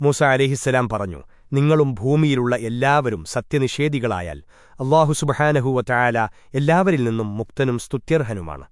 മൂസ അലിഹിസ്സലാം പറഞ്ഞു നിങ്ങളും ഭൂമിയിലുള്ള എല്ലാവരും സത്യനിഷേധികളായാൽ അള്ളാഹു സുബഹാനഹുവ ചായാല എല്ലാവരിൽ നിന്നും മുക്തനും സ്തുത്യർഹനുമാണ്.